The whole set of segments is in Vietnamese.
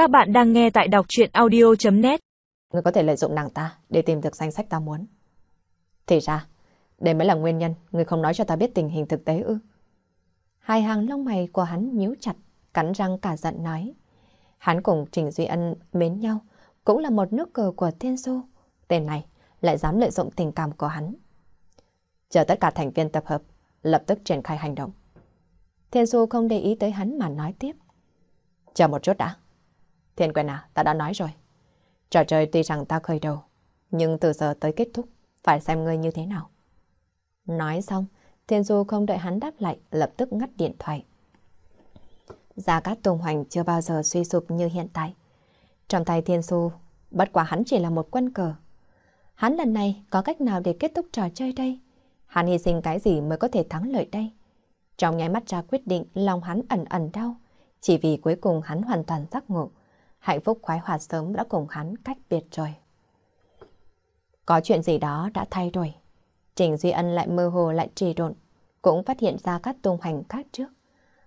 Các bạn đang nghe tại đọc chuyện audio.net Người có thể lợi dụng nàng ta để tìm được danh sách ta muốn. Thì ra, đây mới là nguyên nhân người không nói cho ta biết tình hình thực tế ư. Hai hàng lông mày của hắn nhíu chặt, cắn răng cả giận nói. Hắn cùng Trình Duy Ân mến nhau, cũng là một nước cờ của Thiên Du. Tên này lại dám lợi dụng tình cảm của hắn. Chờ tất cả thành viên tập hợp, lập tức triển khai hành động. Thiên Du không để ý tới hắn mà nói tiếp. Chờ một chút đã. Thiên quyền à, ta đã nói rồi. Trò chơi tuy rằng ta khởi đầu, nhưng từ giờ tới kết thúc, phải xem ngươi như thế nào. Nói xong, Thiên Du không đợi hắn đáp lại, lập tức ngắt điện thoại. Gia Cát Tùng Hoành chưa bao giờ suy sụp như hiện tại. Trong tay Thiên Du, bất quả hắn chỉ là một quân cờ. Hắn lần này có cách nào để kết thúc trò chơi đây? Hắn hy sinh cái gì mới có thể thắng lợi đây? Trong nháy mắt ra quyết định, lòng hắn ẩn ẩn đau. Chỉ vì cuối cùng hắn hoàn toàn giác ngộ. Hạnh phúc khoái hoạt sớm đã cùng hắn cách biệt rồi. Có chuyện gì đó đã thay đổi. Trình Duy Ân lại mơ hồ lại trì độn, cũng phát hiện ra các tung hành khác trước.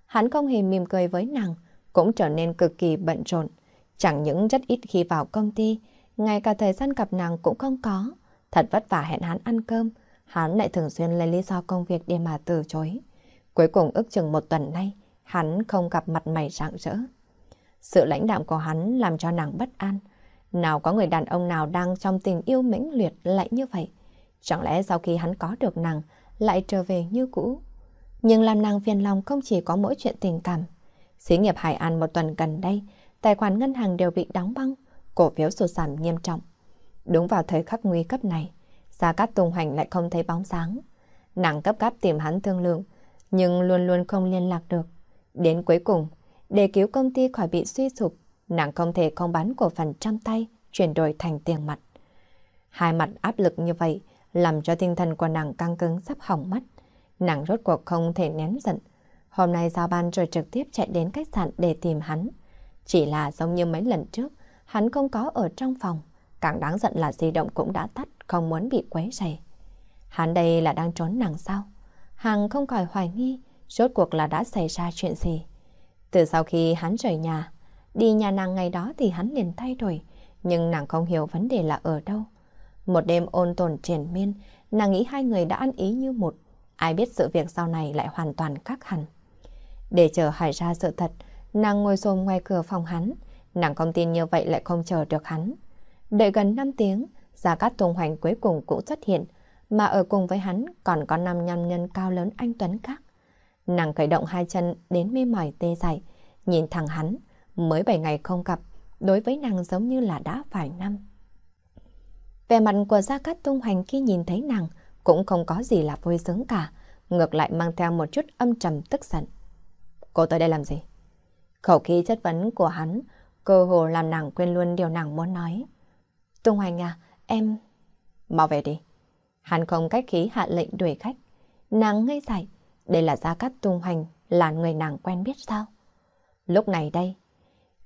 Hắn không hề mỉm cười với nàng, cũng trở nên cực kỳ bận rộn. Chẳng những rất ít khi vào công ty, ngay cả thời gian gặp nàng cũng không có. Thật vất vả hẹn hắn ăn cơm, hắn lại thường xuyên lấy lý do công việc để mà từ chối. Cuối cùng ước chừng một tuần nay, hắn không gặp mặt mày rạng rỡ. Sự lãnh đạm của hắn làm cho nàng bất an. Nào có người đàn ông nào đang trong tình yêu mãnh liệt lại như vậy? Chẳng lẽ sau khi hắn có được nàng, lại trở về như cũ? Nhưng làm nàng phiền lòng không chỉ có mỗi chuyện tình cảm. Xí nghiệp Hải An một tuần gần đây, tài khoản ngân hàng đều bị đóng băng, cổ phiếu sụt giảm nghiêm trọng. Đúng vào thời khắc nguy cấp này, Gia Cát Tùng Hoành lại không thấy bóng dáng. Nàng cấp gáp tìm hắn thương lượng, nhưng luôn luôn không liên lạc được. Đến cuối cùng, để cứu công ty khỏi bị suy sụp, nàng không thể không bán cổ phần trăm tay, chuyển đổi thành tiền mặt. Hai mặt áp lực như vậy, làm cho tinh thần của nàng căng cứng sắp hỏng mất. Nàng rốt cuộc không thể nén giận. Hôm nay giao ban rồi trực tiếp chạy đến khách sạn để tìm hắn. Chỉ là giống như mấy lần trước, hắn không có ở trong phòng. Càng đáng giận là di động cũng đã tắt, không muốn bị quấy rầy. Hắn đây là đang trốn nàng sao? Hằng không khỏi hoài nghi, rốt cuộc là đã xảy ra chuyện gì. Từ sau khi hắn rời nhà, đi nhà nàng ngày đó thì hắn liền thay đổi, nhưng nàng không hiểu vấn đề là ở đâu. Một đêm ôn tồn triển miên, nàng nghĩ hai người đã ăn ý như một. Ai biết sự việc sau này lại hoàn toàn khác hẳn. Để chờ hỏi ra sự thật, nàng ngồi xồm ngoài cửa phòng hắn. Nàng không tin như vậy lại không chờ được hắn. Đợi gần 5 tiếng, Gia Cát Tùng Hoành cuối cùng cũng xuất hiện, mà ở cùng với hắn còn có năm nhân nhân cao lớn anh Tuấn khác. Nàng khởi động hai chân đến mê mỏi tê dại, nhìn thẳng hắn, mới 7 ngày không gặp, đối với nàng giống như là đã vài năm. Về mặt của Gia Cát Tung Hoành khi nhìn thấy nàng cũng không có gì là vui sướng cả, ngược lại mang theo một chút âm trầm tức giận. Cô tới đây làm gì? Khẩu khí chất vấn của hắn, cơ hồ làm nàng quên luôn điều nàng muốn nói. Tung Hoành à, em... Mau về đi. Hắn không cách khí hạ lệnh đuổi khách. Nàng ngây dại, đây là Gia Cát Tung Hoành, là người nàng quen biết sao? Lúc này đây,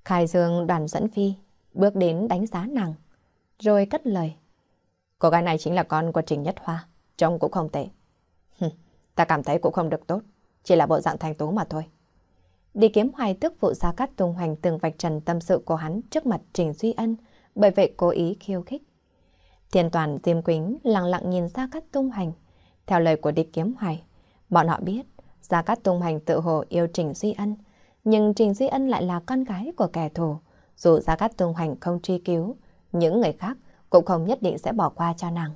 Khai Dương đoàn dẫn phi, bước đến đánh giá nàng, rồi cất lời. Cô gái này chính là con của Trình Nhất Hoa, trông cũng không tệ. ta cảm thấy cũng không được tốt, chỉ là bộ dạng thành tú mà thôi. Đi kiếm hoài tức vụ Gia Cát Tung Hoành từng vạch trần tâm sự của hắn trước mặt Trình Duy Ân, bởi vậy cố ý khiêu khích. Thiên toàn Diêm Quýnh lặng lặng nhìn Gia Cát Tung Hành. Theo lời của địch kiếm hoài, bọn họ biết Gia Cát Tung Hành tự hồ yêu Trình Duy Ân, nhưng Trình Duy Ân lại là con gái của kẻ thù. Dù Gia Cát Tung Hành không truy cứu, những người khác cũng không nhất định sẽ bỏ qua cho nàng.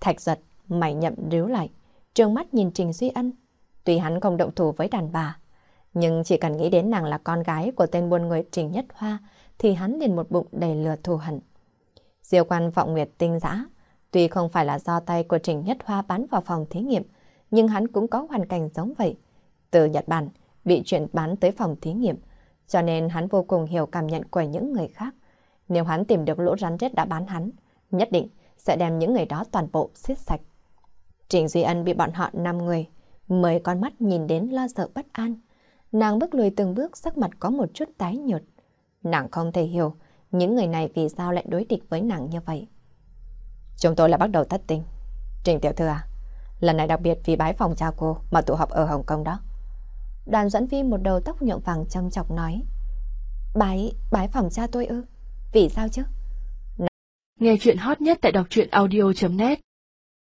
Thạch giật, mày nhậm ríu lại, trương mắt nhìn Trình Duy Ân. Tuy hắn không động thủ với đàn bà, nhưng chỉ cần nghĩ đến nàng là con gái của tên buôn người Trình Nhất Hoa, thì hắn liền một bụng đầy lừa thù hận. Diêu quan vọng nguyệt tinh giã, tuy không phải là do tay của Trình Nhất Hoa bán vào phòng thí nghiệm, nhưng hắn cũng có hoàn cảnh giống vậy. Từ Nhật Bản, bị chuyển bán tới phòng thí nghiệm, cho nên hắn vô cùng hiểu cảm nhận của những người khác. Nếu hắn tìm được lỗ rắn rết đã bán hắn, nhất định sẽ đem những người đó toàn bộ xiết sạch. Trình Duy Ân bị bọn họ 5 người, mười con mắt nhìn đến lo sợ bất an. Nàng bước lùi từng bước sắc mặt có một chút tái nhợt. Nàng không thể hiểu những người này vì sao lại đối địch với nàng như vậy. Chúng tôi là bắt đầu thất tình. Trình Tiểu Thư à, lần này đặc biệt vì bái phòng cha cô mà tụ họp ở Hồng Kông đó. Đoàn dẫn phi một đầu tóc nhuộm vàng châm chọc nói. Bái, bái phòng cha tôi ư? Vì sao chứ? Nghe chuyện hot nhất tại đọc truyện audio.net